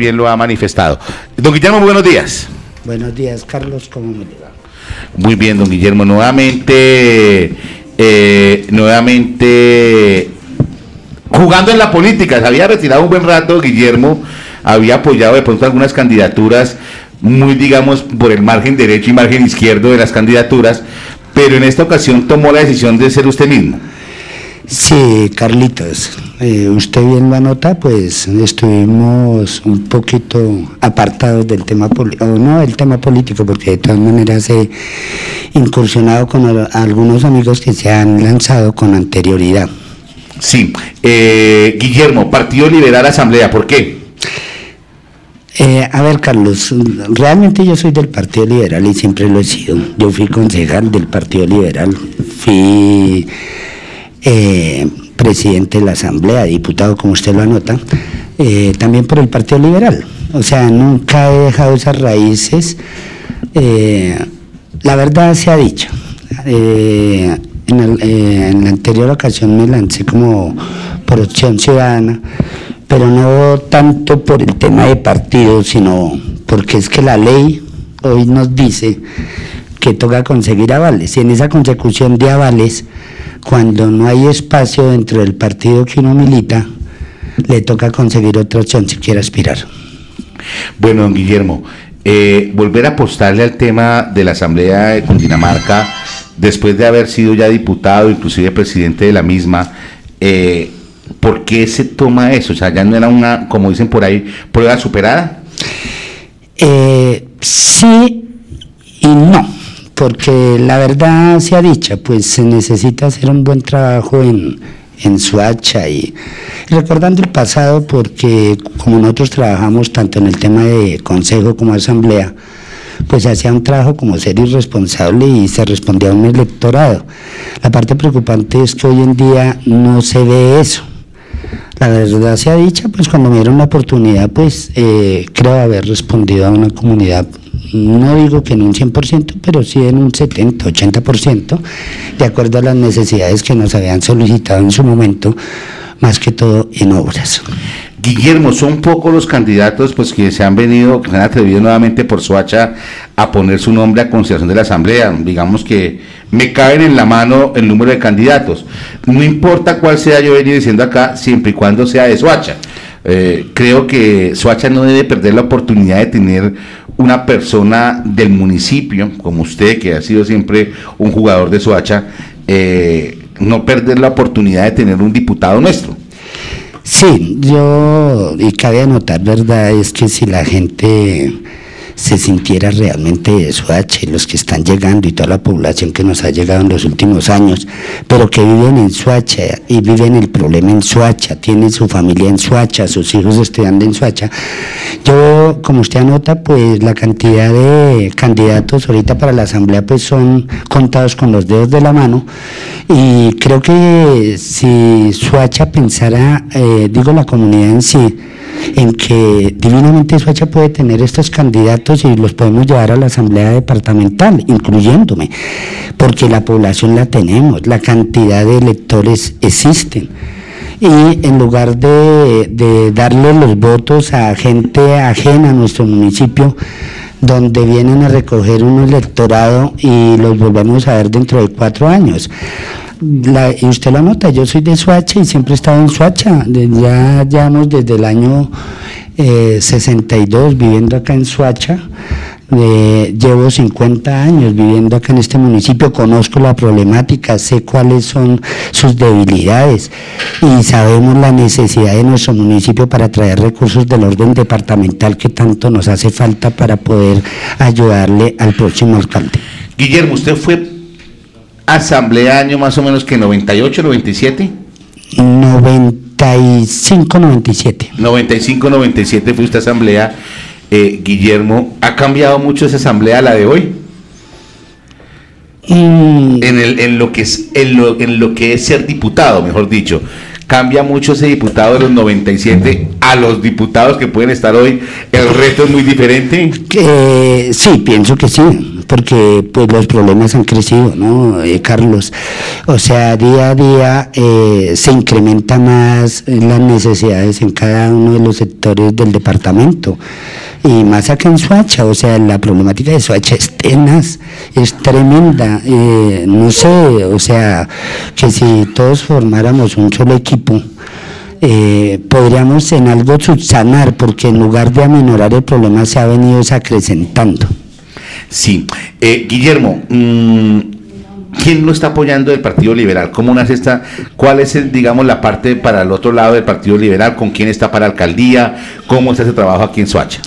bien lo ha manifestado. Don Guillermo, buenos días. Buenos días, Carlos, ¿cómo me va? Muy bien, don Guillermo. Nuevamente, eh, nuevamente jugando en la política. Se había retirado un buen rato, Guillermo. Había apoyado de pronto algunas candidaturas, muy, digamos, por el margen derecho y margen izquierdo de las candidaturas, pero en esta ocasión tomó la decisión de ser usted mismo. Sí, Carlitos, eh, usted bien lo nota, pues estuvimos un poquito apartados del tema político, no del tema político, porque de todas maneras he incursionado con algunos amigos que se han lanzado con anterioridad. Sí, eh, Guillermo, Partido Liberal Asamblea, ¿por qué? Eh, a ver, Carlos, realmente yo soy del Partido Liberal y siempre lo he sido. Yo fui concejal del Partido Liberal, fui eh, presidente de la Asamblea, diputado, como usted lo anota, eh, también por el Partido Liberal. O sea, nunca he dejado esas raíces. Eh, la verdad se ha dicho. En, en, la anterior ocasión me lancé como por opción ciudadana, pero no tanto por el tema de partido, sino porque es que la ley hoy nos dice que toca conseguir avales. Y en esa consecución de avales, cuando no hay espacio dentro del partido que uno milita, le toca conseguir otra opción si quiere aspirar. Bueno, don Guillermo, eh, volver a apostarle al tema de la Asamblea de Cundinamarca, después de haber sido ya diputado, inclusive presidente de la misma, eh, ¿por qué se toma eso? O sea, ya no era una, como dicen por ahí, prueba superada. Eh, sí y no porque la verdad se ha dicho, pues se necesita hacer un buen trabajo en, en Suacha y recordando el pasado porque como nosotros trabajamos tanto en el tema de consejo como asamblea, pues hacía un trabajo como ser irresponsable y se respondía a un electorado. La parte preocupante es que hoy en día no se ve eso. La verdad se ha dicho, pues cuando me dieron la oportunidad, pues eh, creo haber respondido a una comunidad no digo que en un 100%, pero sí en un 70, 80%, de acuerdo a las necesidades que nos habían solicitado en su momento, más que todo en obras. Guillermo, son pocos los candidatos pues que se han venido, que se han atrevido nuevamente por Soacha a poner su nombre a consideración de la Asamblea. Digamos que me caen en la mano el número de candidatos. No importa cuál sea, yo venía diciendo acá, siempre y cuando sea de Soacha. Eh, creo que Soacha no debe perder la oportunidad de tener una persona del municipio, como usted, que ha sido siempre un jugador de Soacha, eh, no perder la oportunidad de tener un diputado nuestro. Sí, yo, y cabe anotar, ¿verdad? Es que si la gente se sintiera realmente de Soacha y los que están llegando y toda la población que nos ha llegado en los últimos años, pero que viven en Suacha y viven el problema en Suacha, tienen su familia en Suacha, sus hijos estudiando en Suacha. Yo, como usted anota, pues la cantidad de candidatos ahorita para la asamblea pues son contados con los dedos de la mano y creo que si Suacha pensara, eh, digo la comunidad en sí, en que divinamente Suacha puede tener estos candidatos y los podemos llevar a la Asamblea Departamental, incluyéndome, porque la población la tenemos, la cantidad de electores existen. Y en lugar de, darle los votos a gente ajena a nuestro municipio, donde vienen a recoger un electorado y los volvemos a ver dentro de cuatro años y usted lo nota, yo soy de Suacha y siempre he estado en Suacha, ya llevamos desde el año 62 eh, viviendo acá en Suacha, llevo 50 años viviendo acá en este municipio, conozco la problemática, sé cuáles son sus debilidades y sabemos la necesidad de nuestro municipio para traer recursos del orden departamental que tanto nos hace falta para poder ayudarle al próximo alcalde. Guillermo, usted fue asamblea año más o menos que 98, 97? 95, 97. 95, 97 fue esta asamblea. Eh, Guillermo, ¿ha cambiado mucho esa asamblea a la de hoy? Mm. En, el, en, lo que es, en, lo, en lo que es ser diputado, mejor dicho cambia mucho ese diputado de los 97 a los diputados que pueden estar hoy? ¿El reto es muy diferente? sí, pienso que sí porque pues los problemas han crecido, ¿no, eh, Carlos? O sea, día a día eh, se incrementa más las necesidades en cada uno de los sectores del departamento y más acá en Suacha, o sea, la problemática de Suacha es tenaz, es tremenda, eh, no sé, o sea, que si todos formáramos un solo equipo, eh, podríamos en algo subsanar, porque en lugar de aminorar el problema se ha venido acrecentando. Sí, eh, Guillermo, mm, ¿quién lo está apoyando del Partido Liberal? ¿Cómo nace esta? ¿Cuál es, el, digamos, la parte para el otro lado del Partido Liberal? ¿Con quién está para alcaldía? ¿Cómo está ese trabajo aquí en Soacha?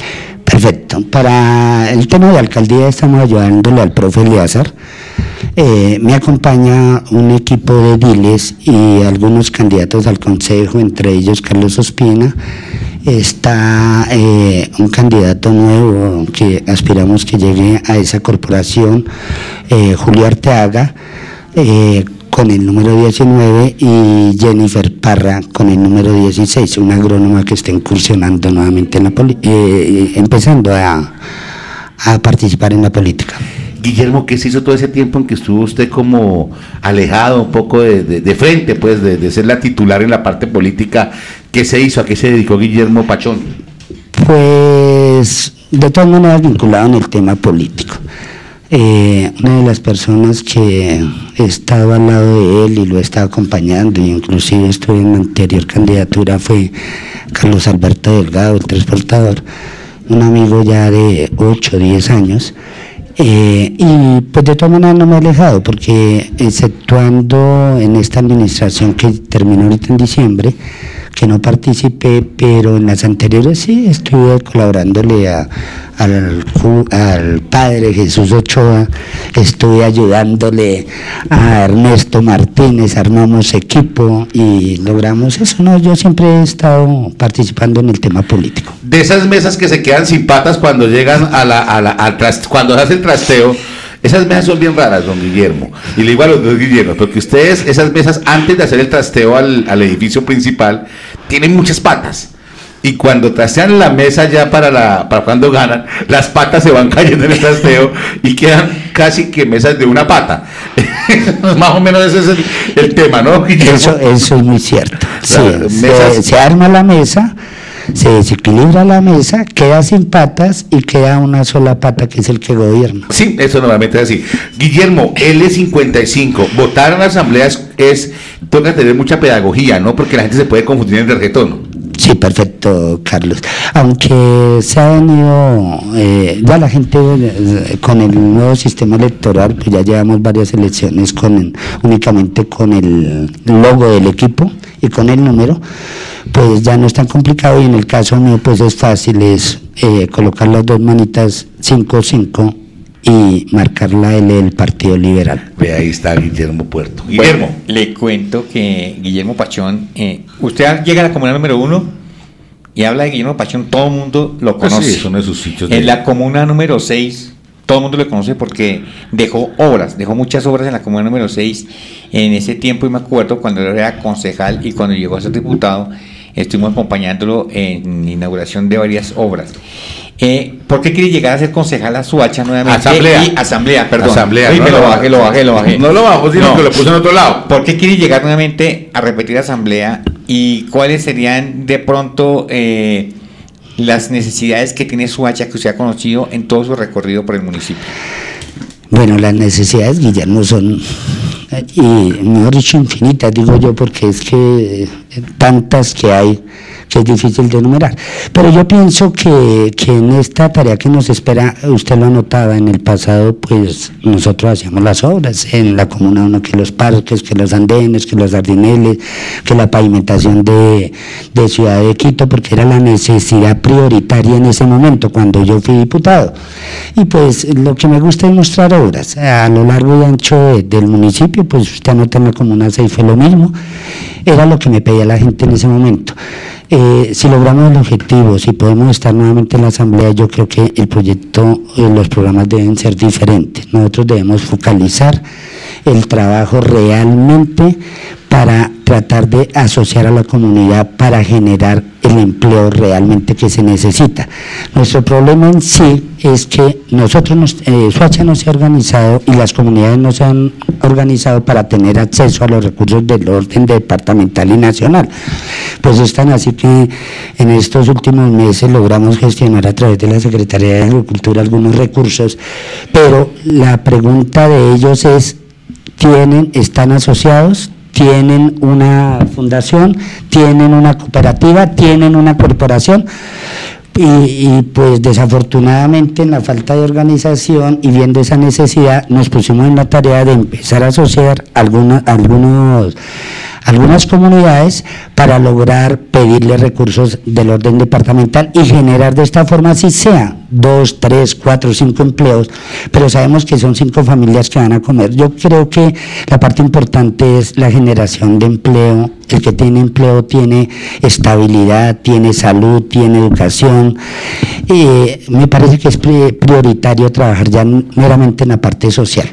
Perfecto. Para el tema de alcaldía estamos ayudándole al profe Eliazar. Eh, me acompaña un equipo de diles y algunos candidatos al consejo, entre ellos Carlos Ospina. Está eh, un candidato nuevo que aspiramos que llegue a esa corporación, eh, Arteaga, con el número 19 y Jennifer Parra con el número 16, una agrónoma que está incursionando nuevamente en la empezando a, a participar en la política. Guillermo, ¿qué se hizo todo ese tiempo en que estuvo usted como alejado un poco de, frente, pues, de, ser la titular en la parte política? ¿Qué se hizo? ¿A qué se dedicó Guillermo Pachón? Pues, de todas maneras, vinculado en el tema político. Eh, una de las personas que estaba al lado de él y lo estaba acompañando, e inclusive estuve en la anterior candidatura, fue Carlos Alberto Delgado, el transportador, un amigo ya de 8 o 10 años, eh, y pues de todas maneras no me he alejado porque exceptuando en esta administración que terminó ahorita en diciembre, que no participé, pero en las anteriores sí estuve colaborándole a, al, al, padre Jesús Ochoa, estuve ayudándole a Ernesto Martínez, armamos equipo y logramos eso. No, yo siempre he estado participando en el tema político. De esas mesas que se quedan sin patas cuando llegan a la, a la al cuando se hace el trasteo esas mesas son bien raras, don Guillermo. Y le digo a los dos Guillermo, porque ustedes, esas mesas, antes de hacer el trasteo al, edificio principal, tienen muchas patas. Y cuando trastean la mesa ya para, la, para cuando ganan, las patas se van cayendo en el trasteo y quedan casi que mesas de una pata. Más o menos ese es el, tema, ¿no, Guillermo? Eso, eso es muy cierto. se arma la mesa se desequilibra la mesa, queda sin patas y queda una sola pata que es el que gobierna. Sí, eso normalmente es así. Guillermo, L55, votar en la asamblea es, toca tener mucha pedagogía, ¿no? Porque la gente se puede confundir en el reggaetón. Sí, perfecto, Carlos. Aunque se ha venido, eh, ya la gente eh, con el nuevo sistema electoral, pues ya llevamos varias elecciones con únicamente con el logo del equipo y con el número, pues ya no es tan complicado y en el caso mío pues es fácil, es eh, colocar las dos manitas 5-5 y marcar la L del Partido Liberal. Ve ahí está Guillermo Puerto. Guillermo. le cuento que Guillermo Pachón, eh, usted llega a la comuna número uno y habla de Guillermo Pachón, todo el mundo lo pues conoce. sí, de sus sitios. En la comuna número 6, todo el mundo lo conoce porque dejó obras, dejó muchas obras en la comuna número 6 en ese tiempo, y me acuerdo cuando era concejal y cuando llegó a ser diputado, estuvimos acompañándolo en inauguración de varias obras. Eh, ¿Por qué quiere llegar a ser concejal a Suacha nuevamente? Asamblea. asamblea, perdón. Asamblea. no, lo bajé, lo bajé, lo bajé. No lo bajo, sino que lo puse en otro lado. ¿Por qué quiere llegar nuevamente a repetir asamblea? ¿Y cuáles serían de pronto eh, las necesidades que tiene Suacha que usted ha conocido en todo su recorrido por el municipio? Bueno, las necesidades, Guillermo, son, y mejor dicho, infinitas, digo yo, porque es que tantas que hay que es difícil de enumerar. Pero yo pienso que, que, en esta tarea que nos espera, usted lo anotaba en el pasado, pues nosotros hacíamos las obras en la comuna uno, que los parques, que los andenes, que los jardineles, que la pavimentación de, de Ciudad de Quito, porque era la necesidad prioritaria en ese momento, cuando yo fui diputado. Y pues lo que me gusta es mostrar obras a lo largo y ancho del municipio, pues usted anota en la comuna 6 fue lo mismo, era lo que me pedía la gente en ese momento. Eh, si logramos el objetivo, si podemos estar nuevamente en la Asamblea, yo creo que el proyecto, y los programas deben ser diferentes. Nosotros debemos focalizar el trabajo realmente para tratar de asociar a la comunidad para generar el empleo realmente que se necesita. Nuestro problema en sí es que nosotros, nos, eh, Suacha no se ha organizado y las comunidades no se han organizado para tener acceso a los recursos del orden departamental y nacional. Pues están así que en estos últimos meses logramos gestionar a través de la Secretaría de Agricultura algunos recursos, pero la pregunta de ellos es, ¿tienen, están asociados? Tienen una fundación, tienen una cooperativa, tienen una corporación. Y, pues desafortunadamente en la falta de organización y viendo esa necesidad nos pusimos en la tarea de empezar a asociar algunos algunas comunidades para lograr pedirle recursos del orden departamental y generar de esta forma, si sea dos, tres, cuatro, cinco empleos, pero sabemos que son cinco familias que van a comer. Yo creo que la parte importante es la generación de empleo. El que tiene empleo tiene estabilidad, tiene salud, tiene educación. Eh, me parece que es prioritario trabajar ya meramente en la parte social.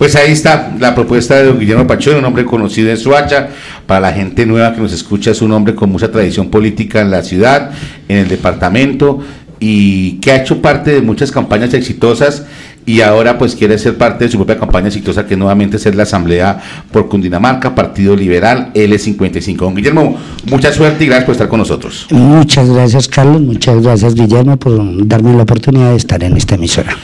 Pues ahí está la propuesta de don Guillermo Pachón, un hombre conocido en Suacha. Para la gente nueva que nos escucha, es un hombre con mucha tradición política en la ciudad, en el departamento, y que ha hecho parte de muchas campañas exitosas y ahora pues quiere ser parte de su propia campaña exitosa que nuevamente es la Asamblea por Cundinamarca, Partido Liberal L55. Don Guillermo, mucha suerte y gracias por estar con nosotros. Muchas gracias Carlos, muchas gracias Guillermo por darme la oportunidad de estar en esta emisora.